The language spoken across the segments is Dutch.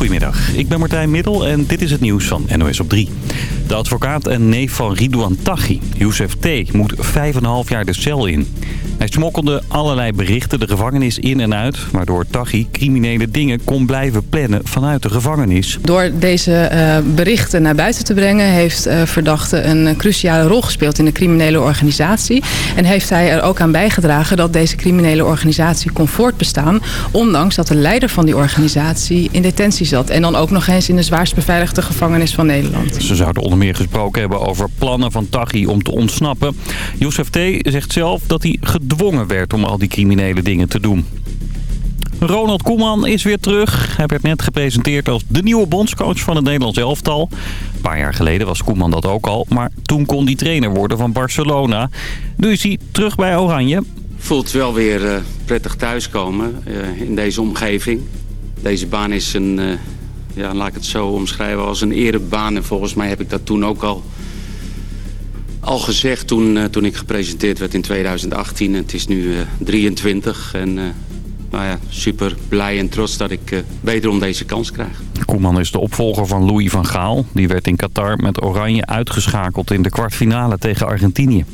Goedemiddag, ik ben Martijn Middel en dit is het nieuws van NOS op 3. De advocaat en neef van Ridouan Taghi, Youssef T., moet 5,5 jaar de cel in. Hij smokkelde allerlei berichten de gevangenis in en uit... waardoor Taghi criminele dingen kon blijven plannen vanuit de gevangenis. Door deze uh, berichten naar buiten te brengen... heeft uh, verdachte een cruciale rol gespeeld in de criminele organisatie. En heeft hij er ook aan bijgedragen dat deze criminele organisatie kon voortbestaan... ondanks dat de leider van die organisatie in detentie zat. En dan ook nog eens in de zwaarst beveiligde gevangenis van Nederland. Ze zouden onder meer gesproken hebben over plannen van Taghi om te ontsnappen. Youssef T. zegt zelf dat hij gedwongen werd om al die criminele dingen te doen. Ronald Koeman is weer terug. Hij werd net gepresenteerd als de nieuwe bondscoach van het Nederlands elftal. Een paar jaar geleden was Koeman dat ook al, maar toen kon hij trainer worden van Barcelona. Nu is hij terug bij Oranje. Voelt wel weer uh, prettig thuiskomen uh, in deze omgeving. Deze baan is een, uh, ja, laat ik het zo omschrijven, als een erebaan. En volgens mij heb ik dat toen ook al, al gezegd toen, toen ik gepresenteerd werd in 2018. Het is nu 23 en nou ja, super blij en trots dat ik uh, wederom deze kans krijg. Koeman is de opvolger van Louis van Gaal. Die werd in Qatar met Oranje uitgeschakeld in de kwartfinale tegen Argentinië.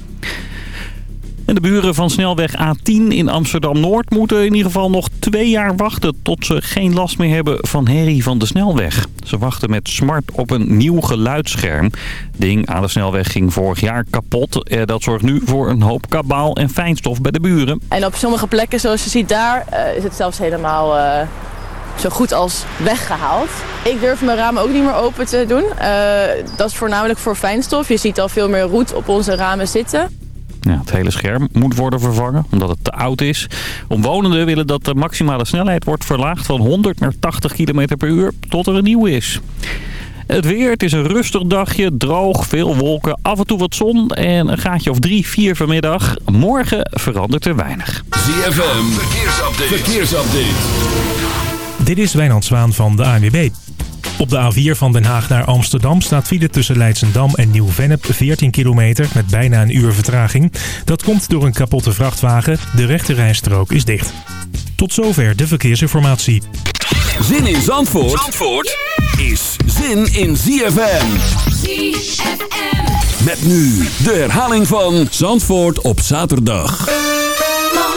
En de buren van snelweg A10 in Amsterdam-Noord moeten in ieder geval nog twee jaar wachten... tot ze geen last meer hebben van herrie van de snelweg. Ze wachten met smart op een nieuw geluidsscherm. ding aan de snelweg ging vorig jaar kapot. Eh, dat zorgt nu voor een hoop kabaal en fijnstof bij de buren. En op sommige plekken, zoals je ziet daar, uh, is het zelfs helemaal... Uh zo goed als weggehaald. Ik durf mijn ramen ook niet meer open te doen. Dat is voornamelijk voor fijnstof. Je ziet al veel meer roet op onze ramen zitten. Ja, het hele scherm moet worden vervangen omdat het te oud is. Omwonenden willen dat de maximale snelheid wordt verlaagd van 100 naar 80 km per uur tot er een nieuw is. Het weer, het is een rustig dagje, droog, veel wolken, af en toe wat zon en een gaatje of drie, vier vanmiddag. Morgen verandert er weinig. ZFM, verkeersupdate. verkeersupdate. Dit is Wijnand Zwaan van de ANWB. Op de A4 van Den Haag naar Amsterdam staat file tussen Leidsendam en Nieuw-Vennep 14 kilometer met bijna een uur vertraging. Dat komt door een kapotte vrachtwagen. De rechte rijstrook is dicht. Tot zover de verkeersinformatie. Zin in Zandvoort, Zandvoort is zin in ZFM. ZFM. Met nu de herhaling van Zandvoort op zaterdag.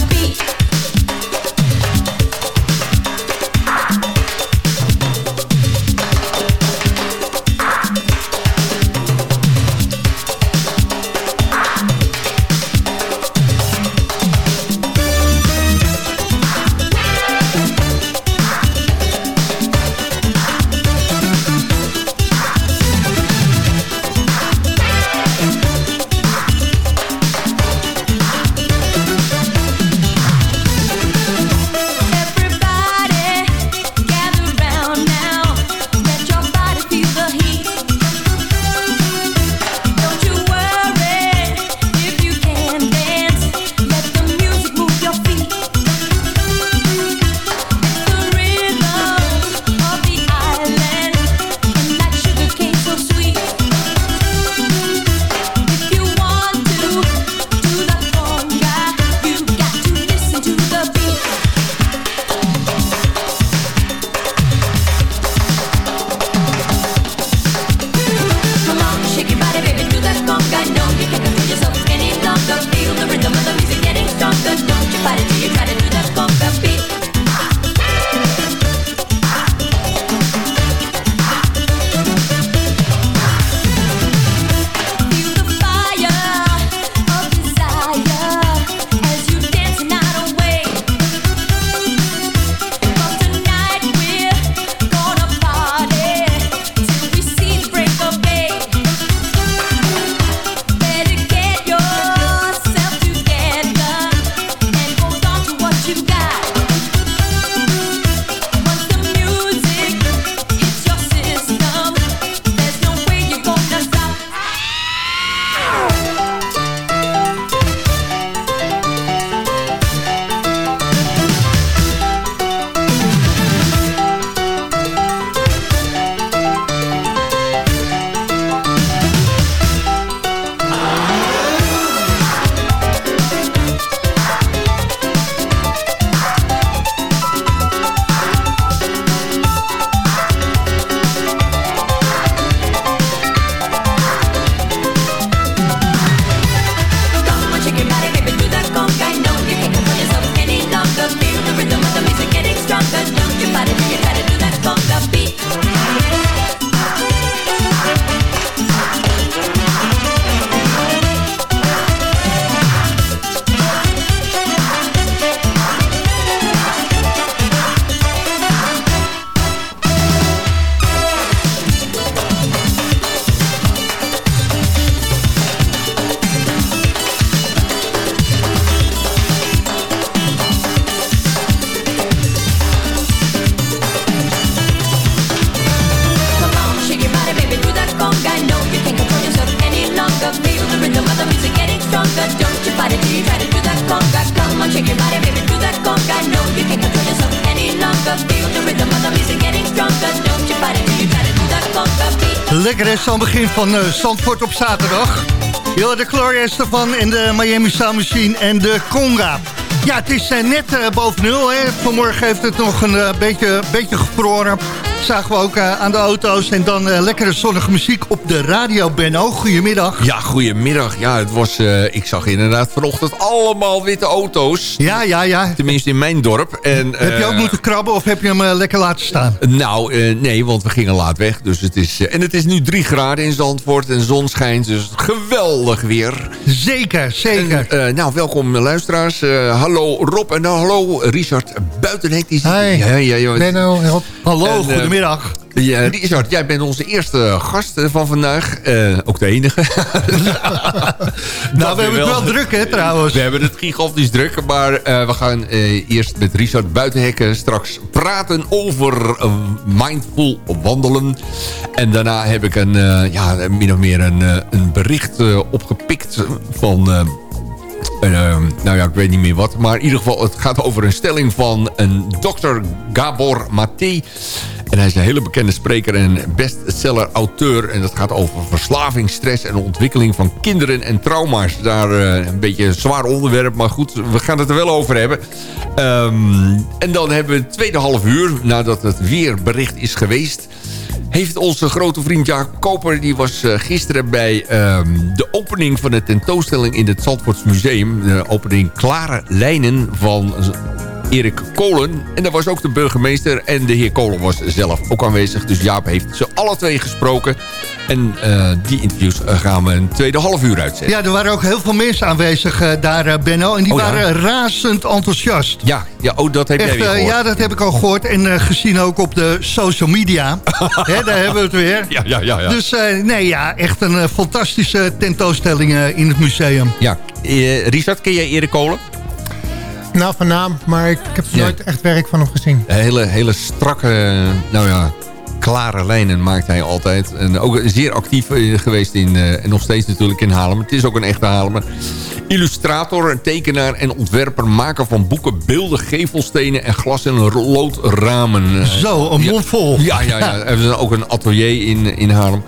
the beat. Het begin van uh, Zandvoort op zaterdag. Yo, de Glorious ervan en de Miami Sound Machine en de Conga. Ja, het is uh, net uh, boven nul. Hè. Vanmorgen heeft het nog een beetje, beetje gevroren zagen we ook uh, aan de auto's. En dan uh, lekkere zonnige muziek op de radio. Benno, goedemiddag. Ja, goedemiddag. Ja, het was, uh, ik zag inderdaad vanochtend allemaal witte auto's. Ja, ja, ja. Tenminste in mijn dorp. En, heb je ook moeten krabben of heb je hem lekker laten staan? Nou, nee, want we gingen laat weg. Dus het is, en het is nu drie graden in Zandvoort en de zon schijnt. Dus geweldig weer. Zeker, zeker. En, nou, welkom luisteraars. hallo Rob en nou, hallo Richard Buitenhek. Die Hi, ja, ja, ja. Benno, Hallo, en, goedemiddag. Ja, Richard, jij bent onze eerste gast van vandaag. Uh, ook de enige. nou, we hebben het wel druk, hè, trouwens. We hebben het gigantisch druk. Maar uh, we gaan uh, eerst met Richard Buitenhekken straks praten over mindful wandelen. En daarna heb ik een, ja, min of meer een, een bericht opgepikt van... Uh, nou ja, ik weet niet meer wat. Maar in ieder geval, het gaat over een stelling van een dokter Gabor Maté. En hij is een hele bekende spreker en bestseller-auteur. En dat gaat over verslaving, stress en ontwikkeling van kinderen en trauma's. Daar uh, een beetje een zwaar onderwerp, maar goed, we gaan het er wel over hebben. Um, en dan hebben we het tweede half uur, nadat het weerbericht is geweest heeft onze grote vriend Jaak Koper... die was uh, gisteren bij um, de opening van de tentoonstelling in het Zandvoorts Museum. De opening Klare Lijnen van Erik Kolen. En daar was ook de burgemeester en de heer Kolen was zelf ook aanwezig. Dus Jaap heeft ze alle twee gesproken. En uh, die interviews uh, gaan we een tweede half uur uitzetten. Ja, er waren ook heel veel mensen aanwezig uh, daar, Benno. En die Oh, ja? waren razend enthousiast. Ja, ja oh, dat heb jij Echt, weer eh, gehoord. ja, dat heb ik al gehoord. En eh, gezien ook op de social media. Daar hebben we het weer. Ja, ja, ja. ja. Dus eh, nee, ja, echt een eh, fantastische tentoonstelling eh, in het museum. ja. Eh, Richard, ken jij Erik Kolen? Nou, van naam, maar ik heb Ja. nooit echt werk van hem gezien. Hele, hele strakke, nou ja, klare lijnen maakt hij altijd. En ook zeer actief eh, geweest in, eh, en nog steeds natuurlijk in Haarlem. Het is ook een echte Haarlemmer. Illustrator, tekenaar en ontwerper, maker van boeken, beelden, gevelstenen en glas- en loodramen. Zo, een ja. mond vol. Ja, ja, ja. Er is ook een atelier in, in Haarlem.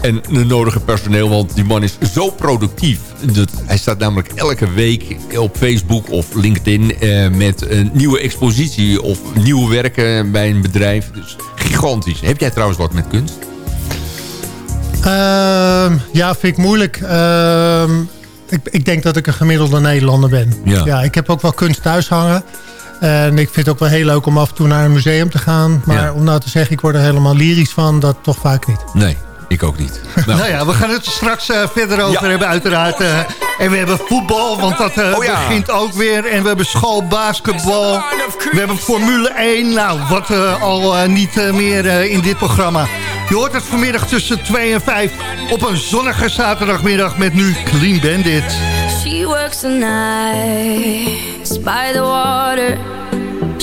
En de nodige personeel, want die man is zo productief. Dat, hij staat namelijk elke week op Facebook of LinkedIn... Eh, met een nieuwe expositie of nieuwe werken bij een bedrijf. Dus gigantisch. Heb jij trouwens wat met kunst? Ehm, ja, vind ik moeilijk. Ehm, ik, ik denk dat ik een gemiddelde Nederlander ben. Ja. ik heb ook wel kunst thuis hangen. En ik vind het ook wel heel leuk om af en toe naar een museum te gaan. Maar Ja. om nou te zeggen, ik word er helemaal lyrisch van, dat toch vaak niet. Nee, ik ook niet. Nou, Nou ja, we gaan het er straks eh, verder over Ja. hebben uiteraard. eh. en we hebben voetbal, want dat eh, Oh ja. begint ook weer. En we hebben schoolbasketbal. We hebben Formule 1. Nou, wat eh, al niet meer eh, in dit programma. Je hoort het vanmiddag tussen 2 en 5 op een zonnige zaterdagmiddag met nu Clean Bandit. She works the nights by the water.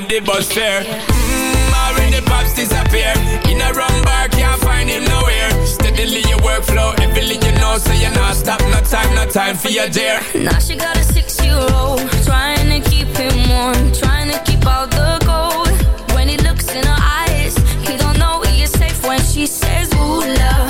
on the bus fare. Mmm, already pops disappear. In a wrong bar, can't find him nowhere. Steadily your workflow, everything you know, so you're not stop. No time, no time for your dear. Now she got a six-year-old, trying to keep him warm, trying to keep all the gold. When he looks in her eyes, he don't know he is safe when she says, ooh, love.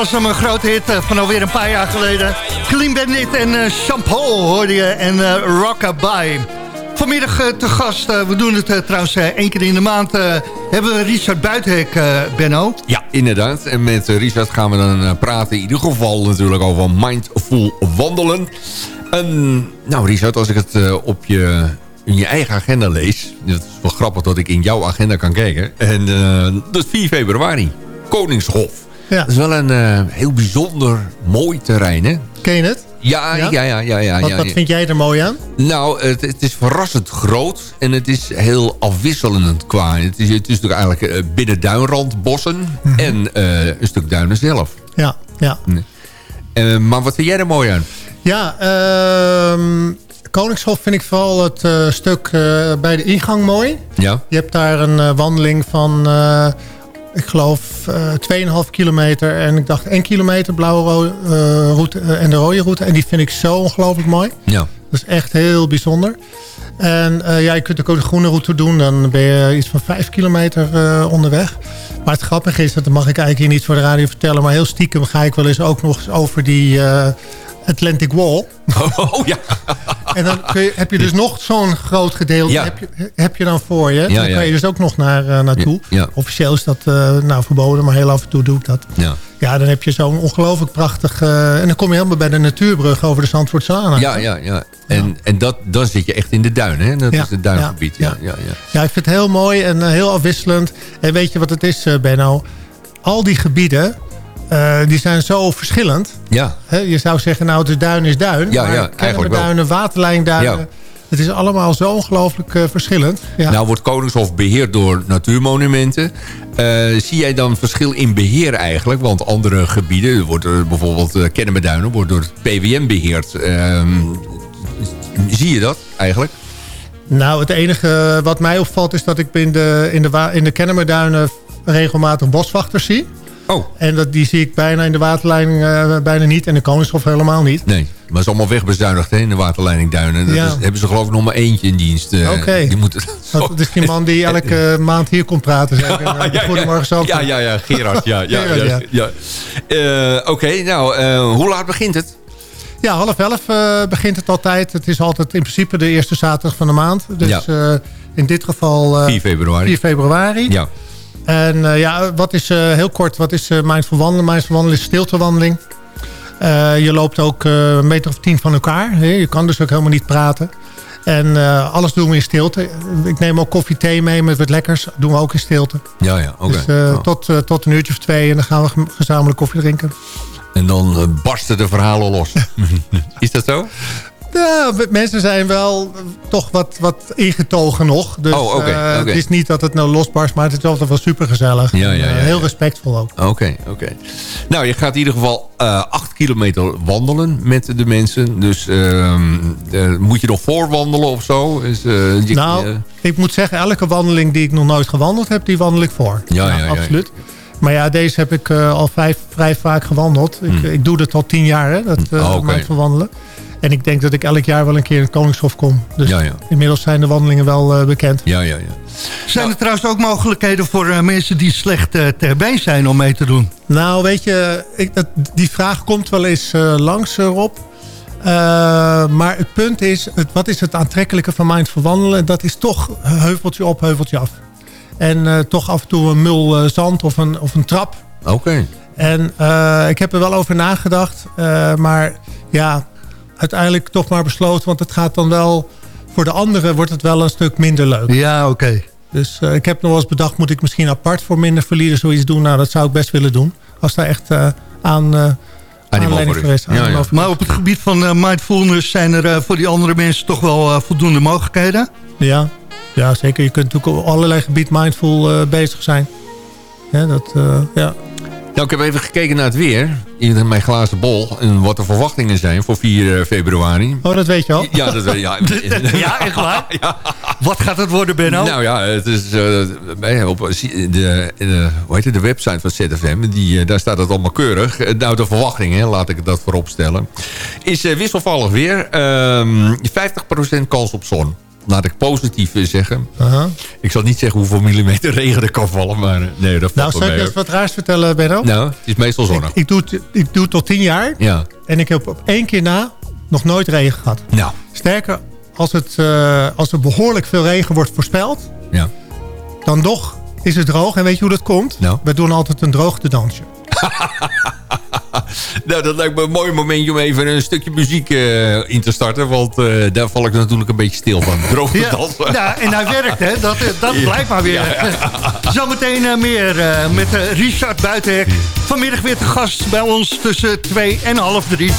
was hem een grote hit eh, van alweer een paar jaar geleden. Clean Bandit en eh Shampoo hoorde je en eh Rockabye. Vanmiddag eh, te gast, eh, we doen het eh, trouwens eh, één keer in de maand... eh, hebben we Richard Buitenhek, eh, Benno. Ja, inderdaad. En met eh, Richard gaan we dan eh, praten in ieder geval natuurlijk over mindful wandelen. En, nou Richard, als ik het eh, op je, in je eigen agenda lees... Het is wel grappig dat ik in jouw agenda kan kijken. En eh, dat is 4 februari. Koningshof. Ja. Dat is wel een eh, heel bijzonder mooi terrein, hè? Ken je het? Ja, ja, Ja? ja, ja. ja, Wat, vind jij er mooi aan? Nou, het, het is verrassend groot en het is heel afwisselend qua. Het is, het is natuurlijk eigenlijk eh, binnen duinrand bossen en eh, een stuk duinen zelf. Ja, ja. Eh, maar wat vind jij er mooi aan? Ja, ehm, Koningshof vind ik vooral het stuk bij de ingang mooi. Ja, Je hebt daar een wandeling van, ik geloof, eh 2,5 kilometer. En ik dacht 1 kilometer blauwe eh, route eh, en de rode route. En die vind ik zo ongelooflijk mooi. ja. Dat is echt heel bijzonder. En ja, je kunt ook de groene route doen. Dan ben je iets van 5 kilometer onderweg. Maar het grappige is, dat mag ik eigenlijk hier niet voor de radio vertellen. Maar heel stiekem ga ik wel eens ook nog eens over die Atlantic Wall. Oh, ja. En dan kun je, heb je dus nog zo'n groot gedeelte Ja. heb, je, heb je dan voor je. Ja, dan kan je dus ook nog naar, eh, naartoe. Officieel is dat eh, nou, verboden, maar heel af en toe doe ik dat. Ja, Ja, dan heb je zo'n ongelooflijk prachtig... eh, en dan kom je helemaal bij de natuurbrug over de Zandvoortse ja, ja. ja. En, en dat, dan zit je echt in de duinen, hè? Dat Ja, is het duingebied. Ja, ja, ja. Ja, ik vind het heel mooi en heel afwisselend. En weet je wat het is, eh, Benno? Al die gebieden, eh, die zijn zo verschillend. ja. Je zou zeggen, nou, het is duin is duin. Ja, maar ja, eigenlijk. Kennemerduinen, waterlijnduinen... Ja. Het is allemaal zo ongelooflijk eh, verschillend. Ja. Nou wordt Koningshof beheerd door natuurmonumenten. Eh, zie jij dan verschil in beheer eigenlijk? Want andere gebieden, wordt er bijvoorbeeld uh, Kennemerduinen... wordt door het PWM beheerd. Ehm, zie je dat eigenlijk? Nou, het enige wat mij opvalt is dat ik in de, in de, in de Kennemerduinen regelmatig boswachters zie. Oh, En dat, die zie ik bijna in de waterleiding eh, bijna niet. En de Koningshof helemaal niet. nee. Maar het is allemaal wegbezuinigd hè, in de waterleiding Duinen. Dat Ja. is- hebben ze geloof ik nog maar eentje in dienst. eh, Oké. Die moeten... Dat is die man die elke maand hier komt praten. Zeg. En, eh, Goedemorgen, Zandvoort. Ja, ja, ja, Gerard. Ja, ja, Gerard, ja. ja. ja. Eh, Oké, nou, hoe laat begint het? Ja, half elf begint het altijd. Het is altijd in principe de eerste zaterdag van de maand. Dus Ja. in dit geval eh, 4 februari. 4 februari. Ja. En eh, ja, wat is eh, heel kort, wat is uh, mindful wandelen? Mindful wandelen is stiltewandeling. Je loopt ook een meter of tien van elkaar. Hè? Je kan dus ook helemaal niet praten. En alles doen we in stilte. Ik neem ook koffie, thee mee met wat lekkers. doen we ook in stilte. Ja, ja, oké. Okay. Dus oh. tot, tot een uurtje of twee en dan gaan we gezamenlijk koffie drinken. En dan barsten de verhalen los. is dat zo? Ja, mensen zijn wel toch wat, wat ingetogen nog. Dus oh, okay, uh, okay. het is niet dat het nou losbarst, maar het is altijd wel super gezellig. Ja, ja, ja, heel respectvol ook. Oké, okay, oké. Nou, je gaat in ieder geval uh, acht kilometer wandelen met de mensen. Dus uh, moet je nog voorwandelen of zo? Is, je, nou, ik moet zeggen, elke wandeling die ik nog nooit gewandeld heb, die wandel ik voor. Ja, ja, ja absoluut. Maar ja, deze heb ik al vijf, vrij vaak gewandeld. Ik, Hmm. ik doe dat al tien jaar, hè, dat oh, wandelen. En ik denk dat ik elk jaar wel een keer in het Koningshof kom. Dus ja, ja. inmiddels zijn de wandelingen wel uh, bekend. Ja, ja, ja. Zijn er trouwens ook mogelijkheden voor uh, mensen die slecht uh, ter been zijn om mee te doen? Nou, weet je, ik, dat, die vraag komt wel eens uh, langs, Rob. maar het punt is, het, wat is het aantrekkelijke van mindful wandelen? Dat is toch heuveltje op, heuveltje af. En toch af en toe een mul zand of een, of een trap. Oké. Okay. En eh, ik heb er wel over nagedacht. eh, maar ja, uiteindelijk toch maar besloten. Want het gaat dan wel... Voor de anderen wordt het wel een stuk minder leuk. Ja, oké. Dus eh, ik heb nog wel eens bedacht... moet ik misschien apart voor minder verliezen zoiets doen? Nou, dat zou ik best willen doen. Als daar echt eh, aan... aanleiding is. geweest. Ja, ja. Maar op het gebied van mindfulness zijn er voor die andere mensen toch wel voldoende mogelijkheden. Ja, ja, zeker. Je kunt natuurlijk op allerlei gebied mindful bezig zijn. Ja, dat, ja. Nou, ik heb even gekeken naar het weer. In mijn glazen bol. En wat de verwachtingen zijn voor 4 februari. Oh, dat weet je al. Ja, dat ja. Ja, echt waar? Wat gaat het worden, Benno? Nou ja, het is eh, bij- op de, de, hoe heet het, de website van ZFM. Die, eh, daar staat het allemaal keurig. Eh, Nou, de verwachtingen, laat ik dat voorop stellen. Is eh, wisselvallig weer. Ehm 50% kans op zon. Laat ik positief zeggen. Ik zal niet zeggen hoeveel millimeter regen er kan vallen. Maar eh, nee, dat Nou, valt zal wel ik eens wat raars vertellen, Benno? Nou, het is meestal zonnig. Ik, ik, doe het, ik doe het tot tien jaar. Ja, En ik heb op één keer na nog nooit regen gehad. nou, Sterker, als, het, eh, als er behoorlijk veel regen wordt voorspeld... ja. dan nog is het droog. En weet je hoe dat komt? Nou. We doen altijd een droogtedansje. nou, dat lijkt me een mooi momentje om even een stukje muziek eh, in te starten. Want eh, daar val ik natuurlijk een beetje stil van. Droog ja, dansen. ja, en hij werkt, hè. Dat, eh, dat blijkt maar weer. Ja, Zometeen meer met Richard Buitenhek. Vanmiddag weer te gast bij ons tussen twee en half drie.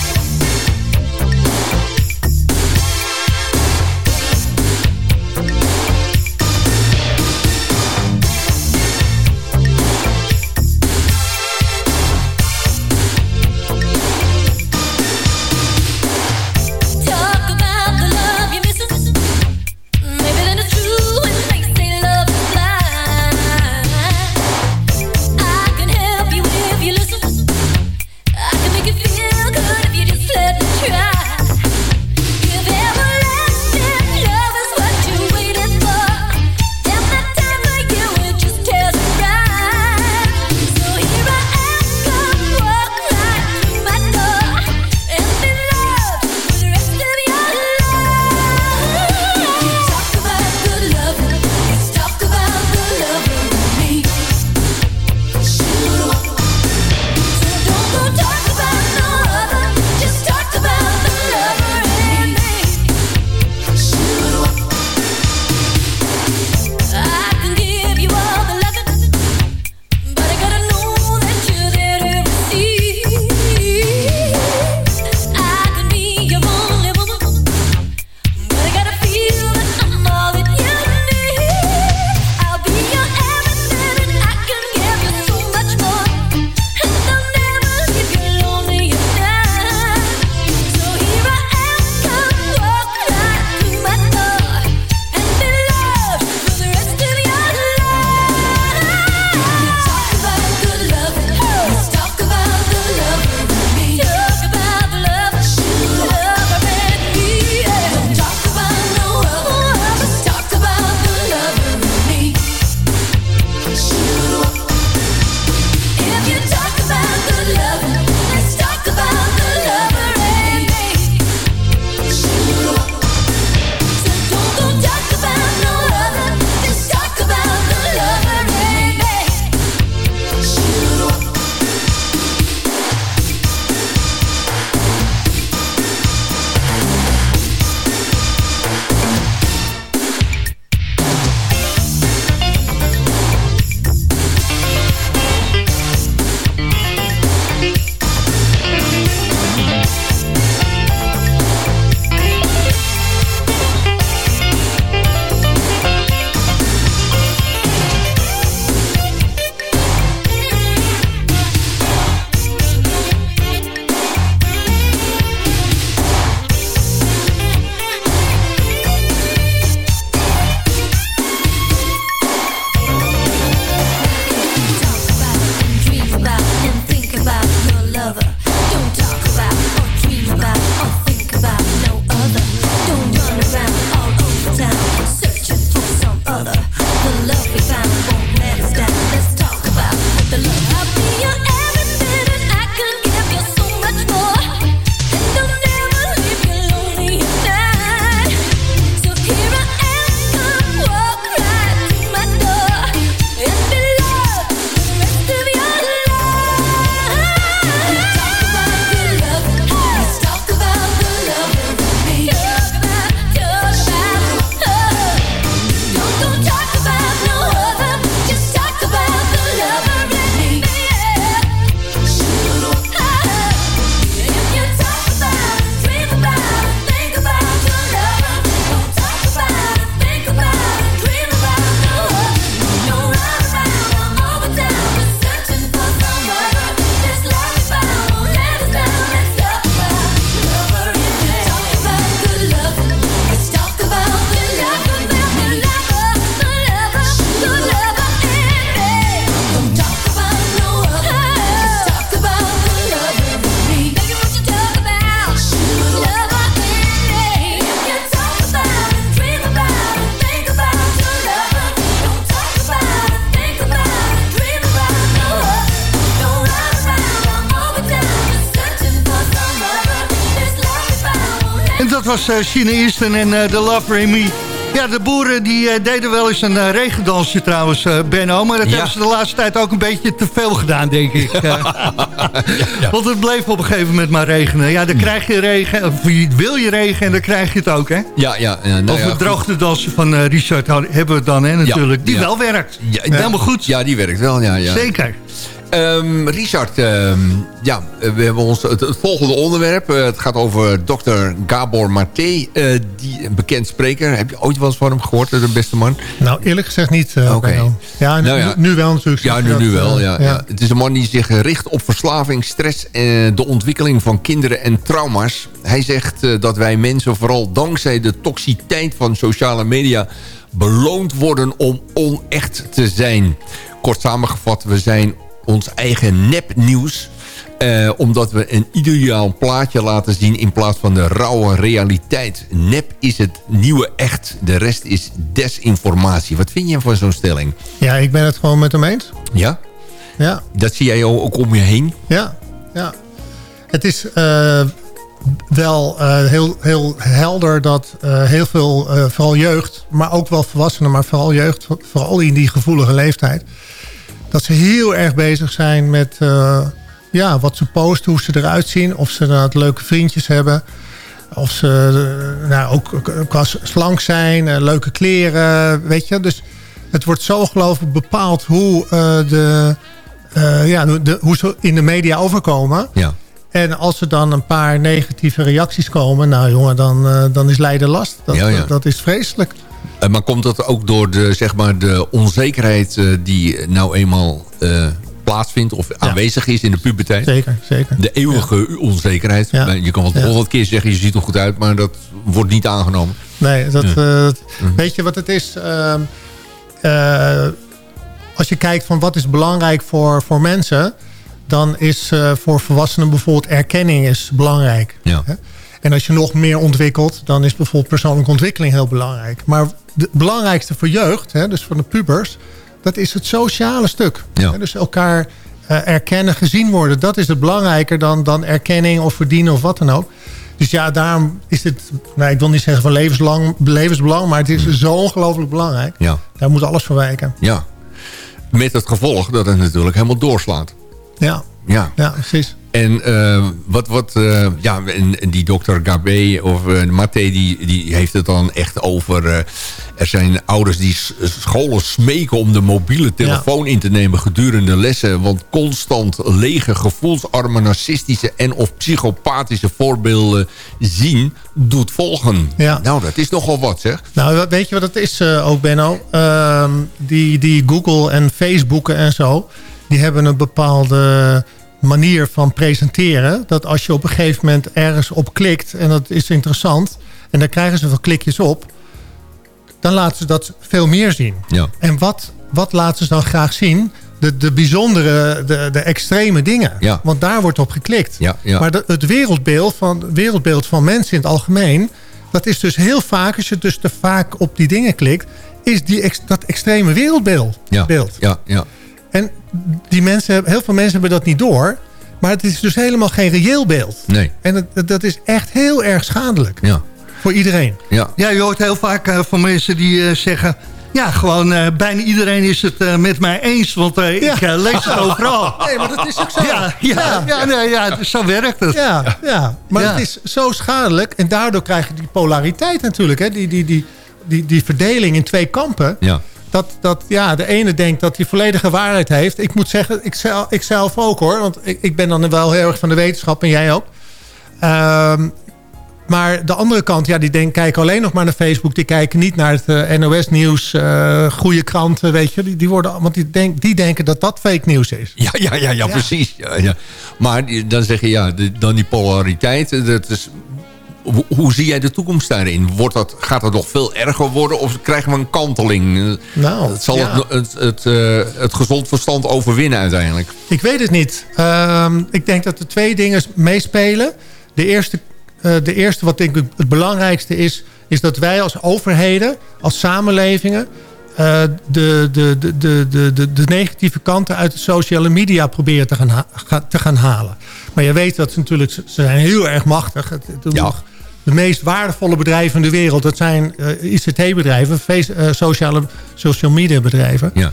Was China Easton en uh, The Love Me. Ja, de boeren die uh, deden wel eens een regendansje trouwens, Benno. Maar dat ja. hebben ze de laatste tijd ook een beetje te veel gedaan, denk ik. ja, ja. Want het bleef op een gegeven moment maar regenen. Ja, dan krijg je regen, of wil je regen en dan krijg je het ook, hè? Ja, ja. Nou, of het droogtedansje van Richard hebben we dan, hè, natuurlijk. die wel werkt. Ja, Helemaal goed. Ja, die werkt wel, ja. ja. Zeker. Um, Richard, um, ja, we hebben ons het, het volgende onderwerp. Uh, het gaat over dokter Gabor Maté, uh, die een bekend spreker. Heb je ooit wel eens van hem gehoord, de beste man? Nou, eerlijk gezegd niet. Uh, Oké. Okay. Ja, nou ja, nu, nu, wel natuurlijk. Ja, nu, dat, nu wel. Ja, ja. ja, Het is een man die zich richt op verslaving, stress... en de ontwikkeling van kinderen en trauma's. Hij zegt dat wij mensen vooral dankzij de toxiteit van sociale media... beloond worden om onecht te zijn. Kort samengevat, we zijn ons eigen nepnieuws. Uh, omdat we een ideaal plaatje laten zien in plaats van de rauwe realiteit. Nep is het nieuwe echt. De rest is desinformatie. Wat vind je van zo'n stelling? Ja, ik ben het gewoon met hem eens. Ja? Ja. Dat zie jij ook om je heen? Ja, ja. Het is uh, wel uh, heel, heel helder dat heel veel, vooral jeugd... maar ook wel volwassenen, maar vooral jeugd... vooral in die gevoelige leeftijd dat ze heel erg bezig zijn met uh, ja, wat ze posten, hoe ze eruit zien. Of ze nou leuke vriendjes hebben. Of ze uh, nou, ook qua slank zijn, uh, leuke kleren, weet je. Dus het wordt zo geloof ik bepaald hoe, de, ja, de, hoe ze in de media overkomen. Ja. En als er dan een paar negatieve reacties komen... nou jongen, dan, dan is lijden last. Dat, ja, ja. dat is vreselijk. Uh, maar komt dat ook door de, zeg maar, de onzekerheid uh, die nou eenmaal uh, plaatsvindt of ja. aanwezig is in de puberteit? Zeker, zeker. De eeuwige ja. onzekerheid. Ja. Je kan wel honderd keer zeggen, je ziet er goed uit, maar dat wordt niet aangenomen. Nee, dat, dat weet je wat het is? Ehm, als je kijkt van wat is belangrijk voor, voor mensen... dan is voor volwassenen bijvoorbeeld erkenning is belangrijk. Ja. En als je nog meer ontwikkelt, dan is bijvoorbeeld persoonlijke ontwikkeling heel belangrijk. Maar het belangrijkste voor jeugd, hè, dus voor de pubers, dat is het sociale stuk. Ja. Dus elkaar uh, erkennen, gezien worden. Dat is het belangrijker dan, dan erkenning of verdienen of wat dan ook. Dus ja, daarom is dit, nou, ik wil niet zeggen van levenslang, levensbelang, maar het is zo ongelooflijk belangrijk. Ja. Daar moet alles voor wijken. Ja. Met het gevolg dat het natuurlijk helemaal doorslaat. Ja, ja. ja precies. En uh, wat, wat uh, ja, en, die dokter Gabé of uh, Maté, die, die heeft het dan echt over... er zijn ouders die scholen smeken om de mobiele telefoon ja. in te nemen gedurende lessen. Want constant lege, gevoelsarme, narcistische en of psychopathische voorbeelden zien, doet volgen. Ja. Nou, dat is nogal wat, zeg. Nou, weet je wat het is ook, Benno? Ehm, die, die Google en Facebook en zo, die hebben een bepaalde manier van presenteren. Dat als je op een gegeven moment ergens op klikt en dat is interessant... en daar krijgen ze veel klikjes op... dan laten ze dat veel meer zien. Ja. En wat, wat laten ze dan graag zien? De, de bijzondere, de, de extreme dingen. Ja. Want daar wordt op geklikt. Ja, ja. Maar de, het wereldbeeld van, wereldbeeld van mensen in het algemeen... dat is dus heel vaak, als je dus te vaak op die dingen klikt... is die, dat extreme wereldbeeld. Ja, beeld. ja, ja. En die mensen, heel veel mensen hebben dat niet door. Maar het is dus helemaal geen reëel beeld. Nee. En dat, dat is echt heel erg schadelijk. Ja. Voor iedereen. Ja, ja je hoort heel vaak uh, van mensen die uh, zeggen... Ja, gewoon uh, bijna iedereen is het met mij eens. Want ik ja. lees het overal. Nee, maar dat is ook zo. Ja, ja, ja. nee, ja zo werkt het. Ja, ja. maar het is zo schadelijk. En daardoor krijg je die polariteit natuurlijk. Hè? Die, die, die, die, die verdeling in twee kampen. Ja dat, dat ja, de ene denkt dat hij volledige waarheid heeft. Ik moet zeggen, ik, zelf, ik zelf ook hoor. Want ik, ik ben dan wel heel erg van de wetenschap en jij ook. Um, maar de andere kant, ja, die denk, kijken alleen nog maar naar Facebook. Die kijken niet naar het uh, NOS-nieuws, uh, goede kranten, weet je. Die, die, worden, want die, denk, die denken dat dat fake nieuws is. Ja, ja, ja, ja, precies. Ja, ja. Maar dan zeg je, ja, de, dan die polariteit. Dat is hoe, hoe, zie jij de toekomst daarin? Wordt dat, gaat het nog veel erger worden of krijgen we een kanteling? Nou, zal het, het, het, uh, het, gezond verstand overwinnen uiteindelijk? Ik weet het niet. Um, ik denk dat er twee dingen meespelen. De eerste, uh, de eerste wat denk ik het belangrijkste is... is dat wij als overheden, als samenlevingen... Uh, de, de, de, de, de, de negatieve kanten uit de sociale media proberen te gaan, te gaan halen. Maar je weet dat ze natuurlijk, ze zijn heel erg machtig. Het, het, ja de meest waardevolle bedrijven in de wereld... dat zijn eh, ICT-bedrijven, eh, sociale, social media bedrijven. Ja.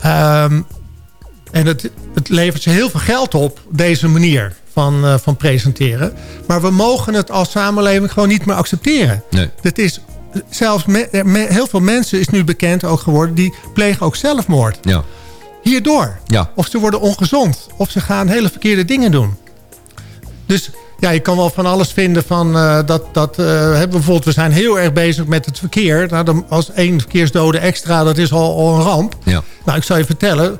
Ehm, en het, het levert ze heel veel geld op, deze manier van, eh, van presenteren. Maar we mogen het als samenleving gewoon niet meer accepteren. Nee. Het is, zelfs me- me- heel veel mensen is nu bekend ook geworden... die plegen ook zelfmoord. Ja. Hierdoor. Ja. Of ze worden ongezond. Of ze gaan hele verkeerde dingen doen. Dus ja, je kan wel van alles vinden van eh, dat... dat eh, bijvoorbeeld, we zijn heel erg bezig met het verkeer. Nou, dan, als één verkeersdode extra, dat is al, al een ramp. Ja. Nou, ik zal je vertellen...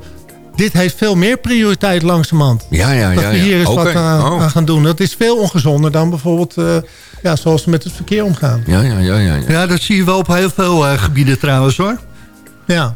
Dit heeft veel meer prioriteit langzamerhand. Ja, ja, Dat ja. we ja. hier eens wat aan, Oh. aan gaan doen. Dat is veel ongezonder dan bijvoorbeeld... eh, ja, zoals we met het verkeer omgaan. Ja, ja, ja, ja. ja. Ja, dat zie je wel op heel veel eh, gebieden trouwens hoor. Ja.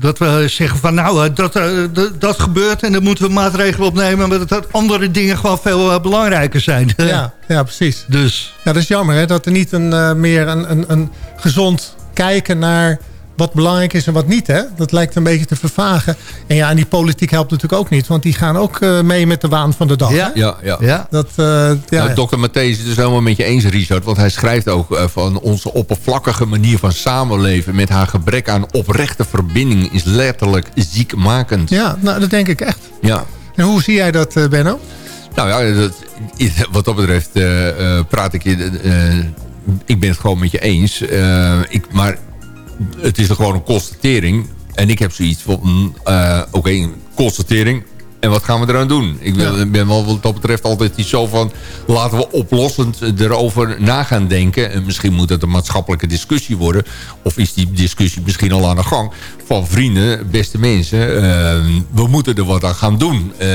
Dat we zeggen van nou, eh, dat, eh, dat, dat gebeurt en dan moeten we maatregelen opnemen... maar dat, andere dingen gewoon veel eh, belangrijker zijn. Ja, ja, precies. Dus, Ja, dat is jammer hè, dat er niet een, meer een, een, een gezond kijken naar wat belangrijk is en wat niet. Hè? Dat lijkt een beetje te vervagen. En ja, en die politiek helpt natuurlijk ook niet. Want die gaan ook eh, mee met de waan van de dag. Ja. hè? Ja, ja. ja. Dat, eh, ja, Nou, Dr. Matthäus is het dus helemaal met je eens, Richard. Want hij schrijft ook eh, van onze oppervlakkige manier van samenleven... met haar gebrek aan oprechte verbinding is letterlijk ziekmakend. ja, nou, dat denk ik echt. Ja. En hoe zie jij dat, Benno? Nou ja, dat, wat dat betreft eh, eh, praat ik je... eh, ik ben het gewoon met je eens. Eh, ik, maar het is er gewoon een constatering. En ik heb zoiets van... mm, eh, Oké, een constatering. En wat gaan we eraan doen? Ik ben, Ja. ben wel wat dat betreft altijd iets zo van... laten we oplossend erover na gaan denken. En misschien moet het een maatschappelijke discussie worden. Of is die discussie misschien al aan de gang. Van vrienden, beste mensen. eh, we moeten er wat aan gaan doen. Eh,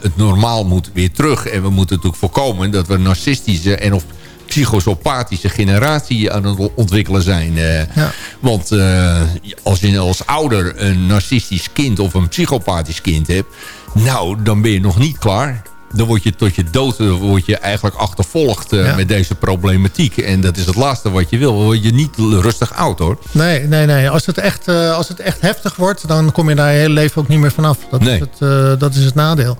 het normaal moet weer terug. En we moeten natuurlijk voorkomen dat we narcistische... en of psychosopathische generatie aan het ontwikkelen zijn. eh. Ja. Want eh, als je als ouder een narcistisch kind of een psychopathisch kind hebt... nou, dan ben je nog niet klaar. Dan word je tot je dood eh, word je eigenlijk achtervolgd Ja. met deze problematiek. En dat is het laatste wat je wil. Dan word je niet rustig oud hoor. Nee, nee, nee. Als het, echt, als het echt heftig wordt, dan kom je daar je hele leven ook niet meer vanaf. Dat, Nee. is, het, dat is het nadeel.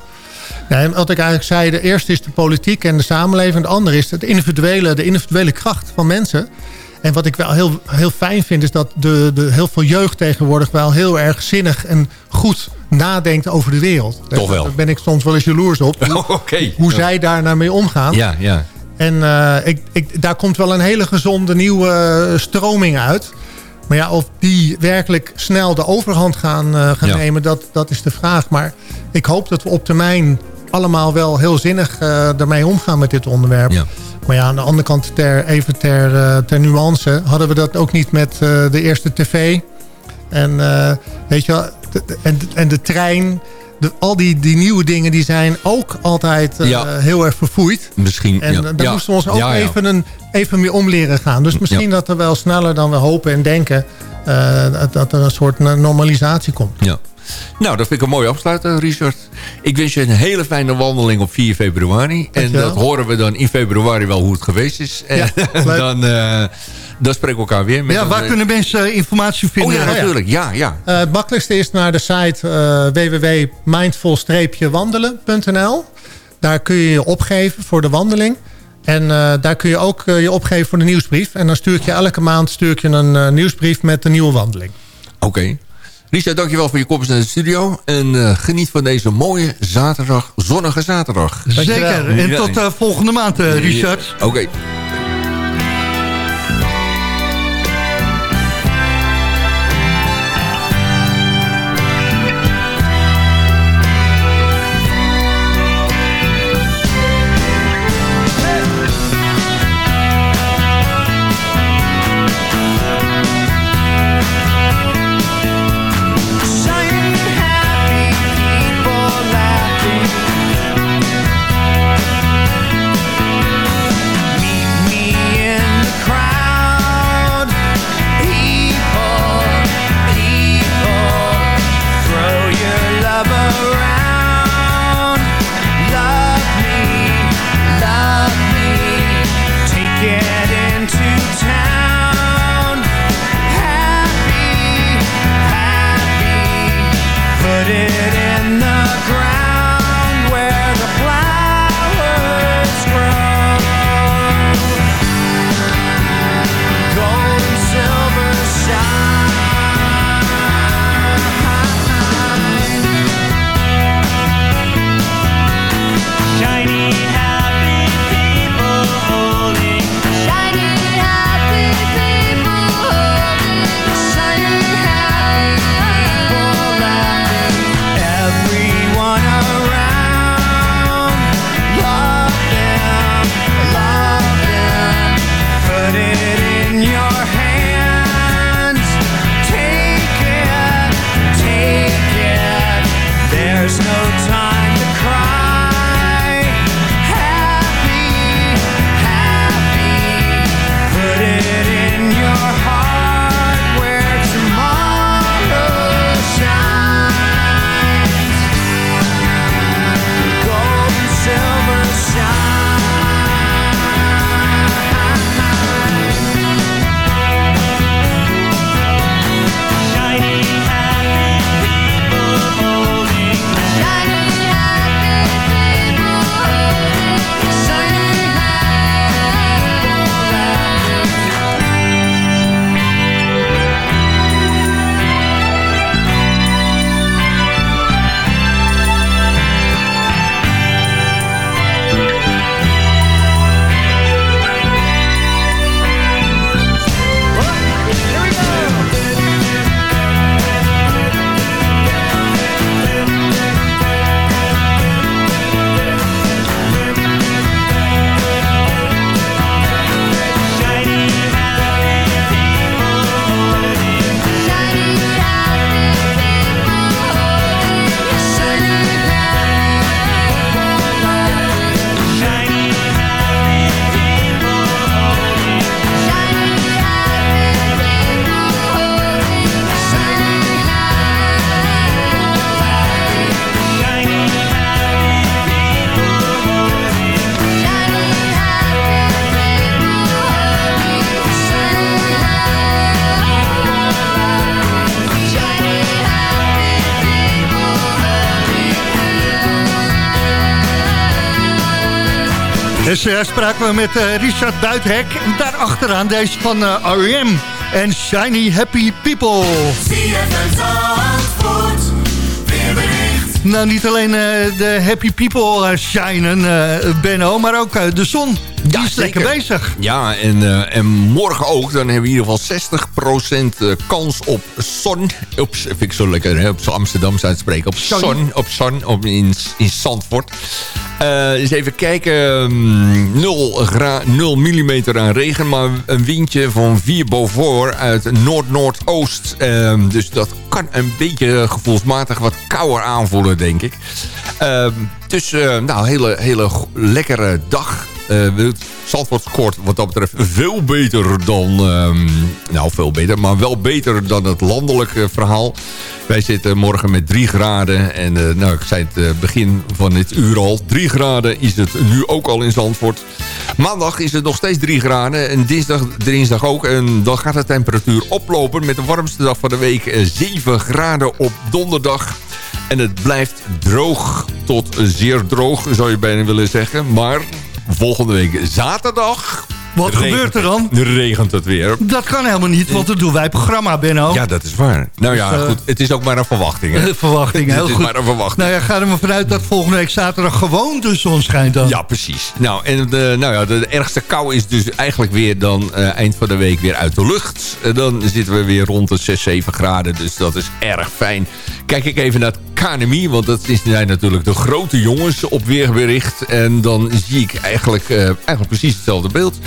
Ja, en wat ik eigenlijk zei, de eerste is de politiek en de samenleving. De andere is het individuele, de individuele kracht van mensen. En wat ik wel heel, heel fijn vind, is dat de, de, heel veel jeugd tegenwoordig wel heel erg zinnig en goed nadenkt over de wereld. Toch wel. Daar ben ik soms wel eens jaloers op. Hoe, hoe zij daar naar mee omgaan. Ja, ja. En eh, ik, ik, daar komt wel een hele gezonde nieuwe eh, stroming uit. Maar ja, of die werkelijk snel de overhand gaan, eh, gaan Ja. nemen, dat, dat is de vraag. Maar ik hoop dat we op termijn allemaal wel heel zinnig eh daarmee omgaan met dit onderwerp. Ja. Maar ja, aan de andere kant, ter, even ter, eh, ter nuance, hadden we dat ook niet met eh, de eerste tv. En eh, weet je en, en de trein. De, al die, die nieuwe dingen die zijn ook altijd eh, Ja. heel erg verfoeid. Misschien. En ja. daar Ja. moesten we ons ook. Even, een, even meer om leren gaan. Dus misschien dat er wel sneller dan we hopen en denken... eh, dat, dat er een soort normalisatie komt. Ja. Nou, dat vind ik een mooi afsluiten, Richard. Ik wens je een hele fijne wandeling op 4 februari. En dat horen we dan in februari wel hoe het geweest is. En dan, eh, dan spreken we elkaar weer. Met ja, een- waar kunnen mensen eh, informatie Oh vinden? ja, natuurlijk. Ja, ja. Eh, het makkelijkste is naar de site eh www.mindful-wandelen.nl. Daar kun je je opgeven voor de wandeling. En eh, daar kun je ook eh, je opgeven voor de nieuwsbrief. En dan stuur ik je elke maand stuur ik je een eh, nieuwsbrief met de nieuwe wandeling. Oké. Richard, dankjewel voor je komst naar de studio. En eh, geniet van deze mooie zaterdag, zonnige zaterdag. Zeker. En tot eh, volgende maand, eh, Richard. Oké. Dus uh, spraken we met uh, Richard Buithek. En daarachteraan deze van uh, R.E.M. en Shiny Happy People. Nou, niet alleen de Happy People shinen, Benno, maar ook de zon. Die Ja, is lekker zeker. bezig. Ja, en, eh, en morgen ook. Dan hebben we in ieder geval 60% eh, kans op zon. Op, vind ik zo lekker, hè? op Amsterdamse uitspreken. Op Zon. zon, op zon op, in, in Zandvoort. Eh, eens even kijken. mm, 0, gra 0 mm aan regen, maar een windje van 4 boven uit noord-noordoost. Ehm, dus dat kan een beetje gevoelsmatig wat kouder aanvoelen, denk ik. Ehm, dus, eh, nou, hele, hele lekkere dag. Eh, Zandvoort scoort wat dat betreft veel beter dan... ehm, nou, veel beter, maar wel beter dan het landelijke verhaal. Wij zitten morgen met 3 graden. En eh, nou, ik zei het eh, begin van dit uur al. 3 graden is het nu ook al in Zandvoort. Maandag is het nog steeds 3 graden. En dinsdag, dinsdag ook. En dan gaat de temperatuur oplopen met de warmste dag van de week. eh, 7 graden op donderdag. En het blijft droog tot zeer droog, zou je bijna willen zeggen. Maar volgende week zaterdag... Wat regent gebeurt er het. dan? Regent het weer. Dat kan helemaal niet, want dat doen wij programma, Benno. Ja, dat is waar. Nou ja, Dus, eh, goed. Het is ook maar een verwachting. Hè? Verwachting, heel Het is goed. maar een verwachting. Nou ja, ga er maar vanuit dat volgende week zaterdag gewoon de zon schijnt dan. Ja, precies. Nou, en de, nou ja, de ergste kou is dus eigenlijk weer dan eh, eind van de week weer uit de lucht. Eh, dan zitten we weer rond de 6, 7 graden. Dus dat is erg fijn. Kijk ik even naar het KNMI, want dat is- zijn natuurlijk de grote jongens op weerbericht. En dan zie ik eigenlijk, eh, eigenlijk precies hetzelfde beeld.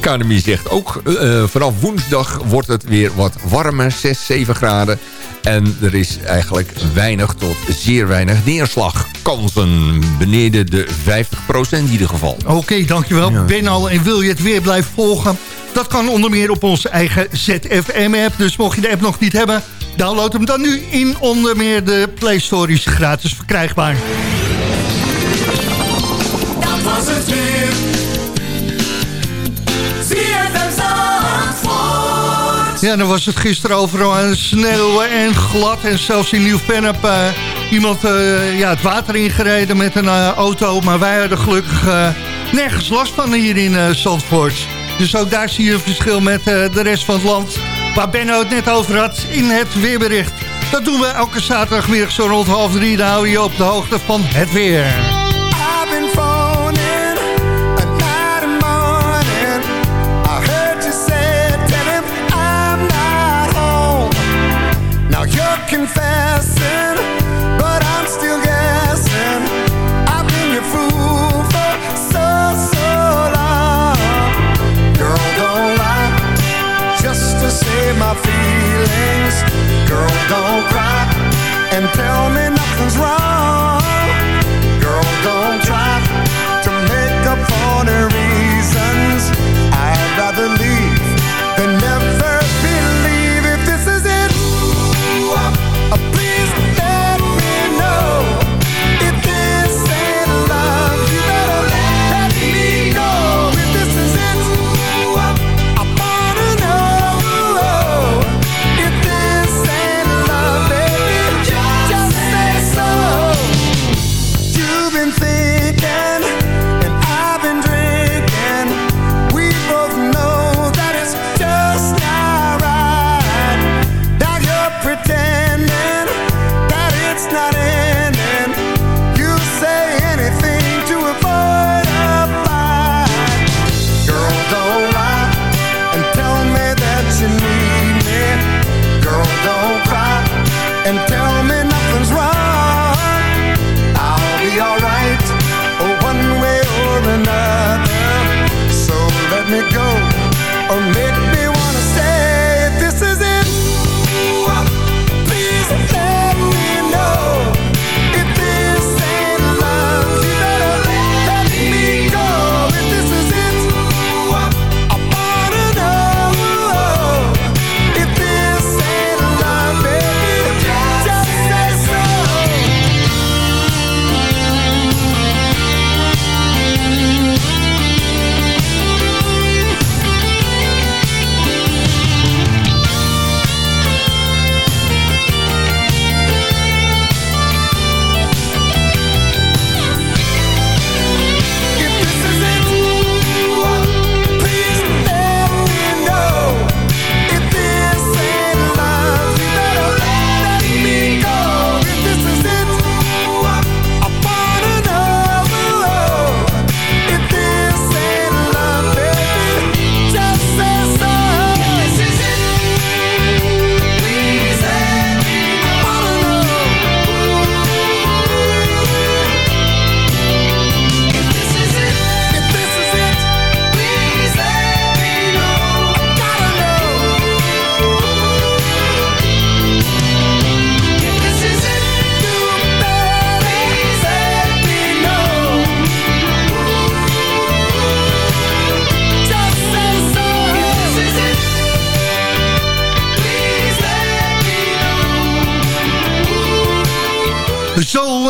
KNMI zegt ook, eh, vanaf woensdag wordt het weer wat warmer, 6, 7 graden. En er is eigenlijk weinig tot zeer weinig neerslagkansen. Beneden de 50% in ieder geval. Oké, dankjewel. Benno, en wil je het weer blijven volgen? Dat kan onder meer op onze eigen ZFM-app. Dus mocht je de app nog niet hebben, download hem dan nu in onder meer de Play Store. Is gratis verkrijgbaar. Dat was het weer. Ja, dan was het gisteren overal sneeuwen en glad. En zelfs in Nieuw-Vennep eh, iemand eh, ja, het water ingereden met een eh, auto. Maar wij hadden gelukkig nergens last van hier in Zandvoort. Dus ook daar zie je een verschil met de rest van het land. Waar Benno het net over had in het weerbericht. Dat doen we elke zaterdagmiddag zo rond half drie. Dan we je op de hoogte van het weer. I've feelings. Girl, don't cry and tell me nothing's wrong.